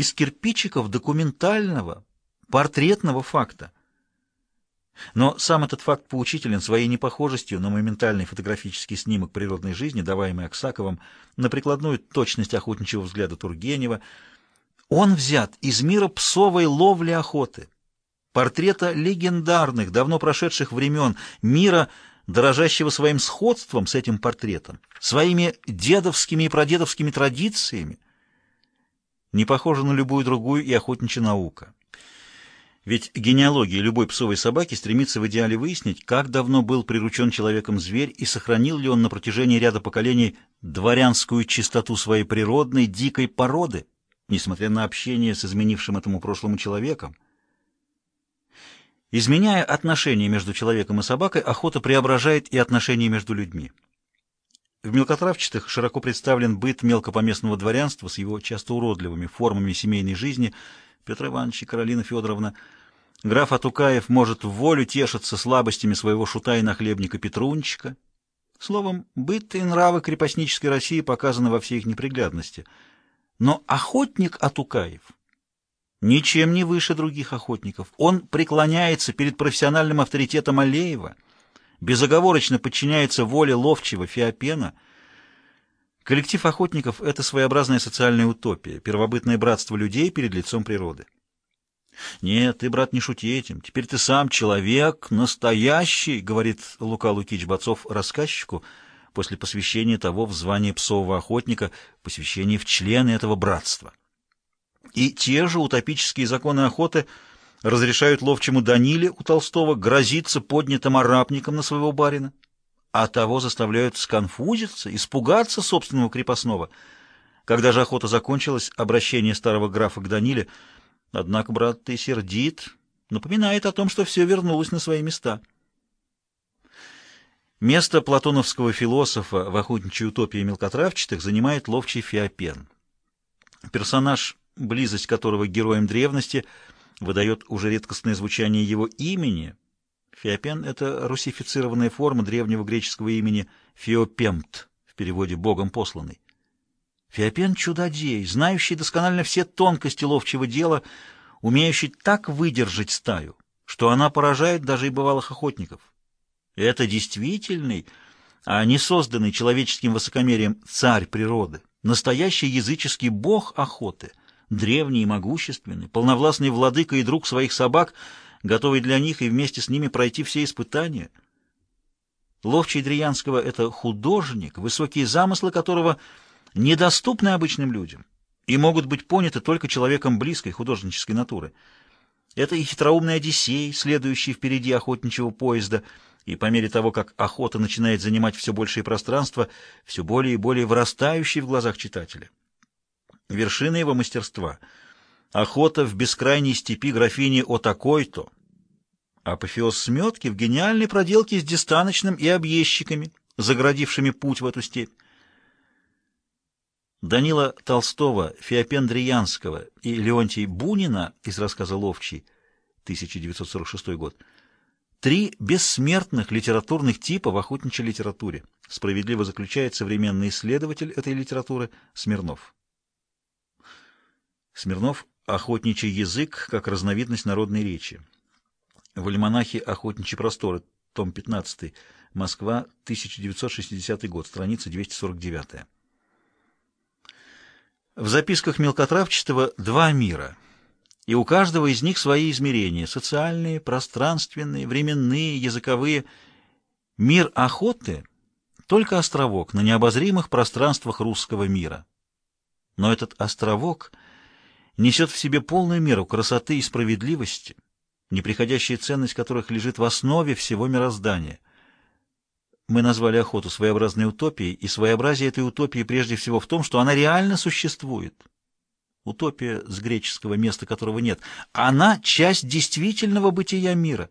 из кирпичиков документального, портретного факта. Но сам этот факт поучителен своей непохожестью на моментальный фотографический снимок природной жизни, даваемый Аксаковым, на прикладную точность охотничьего взгляда Тургенева. Он взят из мира псовой ловли-охоты, портрета легендарных, давно прошедших времен, мира, дорожащего своим сходством с этим портретом, своими дедовскими и прадедовскими традициями, не похожа на любую другую и охотничья наука. Ведь генеалогия любой псовой собаки стремится в идеале выяснить, как давно был приручен человеком зверь и сохранил ли он на протяжении ряда поколений дворянскую чистоту своей природной, дикой породы, несмотря на общение с изменившим этому прошлому человеком. Изменяя отношения между человеком и собакой, охота преображает и отношения между людьми. В мелкотравчатых широко представлен быт мелкопоместного дворянства с его часто уродливыми формами семейной жизни – Петр Иванович и Каролина Федоровна. Граф Атукаев может в волю тешиться слабостями своего шута и нахлебника Петрунчика. Словом, быт и нравы крепостнической России показаны во всей их неприглядности. Но охотник Атукаев ничем не выше других охотников. Он преклоняется перед профессиональным авторитетом Алеева, безоговорочно подчиняется воле ловчего Феопена — Коллектив охотников — это своеобразная социальная утопия, первобытное братство людей перед лицом природы. «Нет, ты, брат, не шути этим. Теперь ты сам человек, настоящий», — говорит Лука Лукич Бацов рассказчику после посвящения того в звание псового охотника, посвящения в члены этого братства. И те же утопические законы охоты разрешают ловчему Даниле у Толстого грозиться поднятым арабником на своего барина а того заставляют сконфузиться, испугаться собственного крепостного. Когда же охота закончилась, обращение старого графа к Даниле, однако, брат, ты сердит, напоминает о том, что все вернулось на свои места. Место платоновского философа в охотничьей утопии мелкотравчатых занимает ловчий Феопен. Персонаж, близость которого к героям древности, выдает уже редкостное звучание его имени — Феопен — это русифицированная форма древнего греческого имени Феопемт, в переводе «богом посланный». Феопен — чудодей, знающий досконально все тонкости ловчего дела, умеющий так выдержать стаю, что она поражает даже и бывалых охотников. Это действительный, а не созданный человеческим высокомерием царь природы, настоящий языческий бог охоты, древний и могущественный, полновластный владыка и друг своих собак — готовый для них и вместе с ними пройти все испытания. Ловчий Дриянского — это художник, высокие замыслы которого недоступны обычным людям и могут быть поняты только человеком близкой художнической натуры. Это и хитроумный Одиссей, следующий впереди охотничьего поезда, и по мере того, как охота начинает занимать все большее пространство, все более и более вырастающий в глазах читателя. Вершина его мастерства — охота в бескрайней степи графини о такой-то, апофеоз сметки в гениальной проделке с дистаночным и объездчиками, заградившими путь в эту степь. Данила Толстого, Феопен Дриянского и Леонтий Бунина из рассказа «Ловчий» 1946 год три бессмертных литературных типа в охотничьей литературе, справедливо заключает современный исследователь этой литературы Смирнов. Смирнов Охотничий язык как разновидность народной речи. В альманахе «Охотничьи просторы», том 15, Москва, 1960 год, страница 249. В записках мелкотравчатого два мира, и у каждого из них свои измерения – социальные, пространственные, временные, языковые. Мир охоты – только островок на необозримых пространствах русского мира. Но этот островок – несет в себе полную меру красоты и справедливости, неприходящая ценность которых лежит в основе всего мироздания. Мы назвали охоту своеобразной утопией, и своеобразие этой утопии прежде всего в том, что она реально существует. Утопия с греческого места которого нет. Она — часть действительного бытия мира,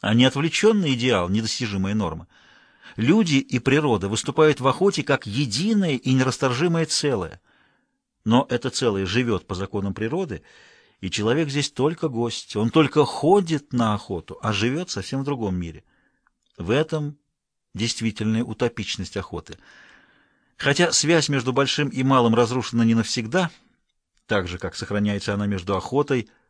а не отвлеченный идеал, недостижимая норма. Люди и природа выступают в охоте как единое и нерасторжимое целое. Но это целое живет по законам природы, и человек здесь только гость, он только ходит на охоту, а живет совсем в другом мире. В этом действительная утопичность охоты. Хотя связь между большим и малым разрушена не навсегда, так же, как сохраняется она между охотой,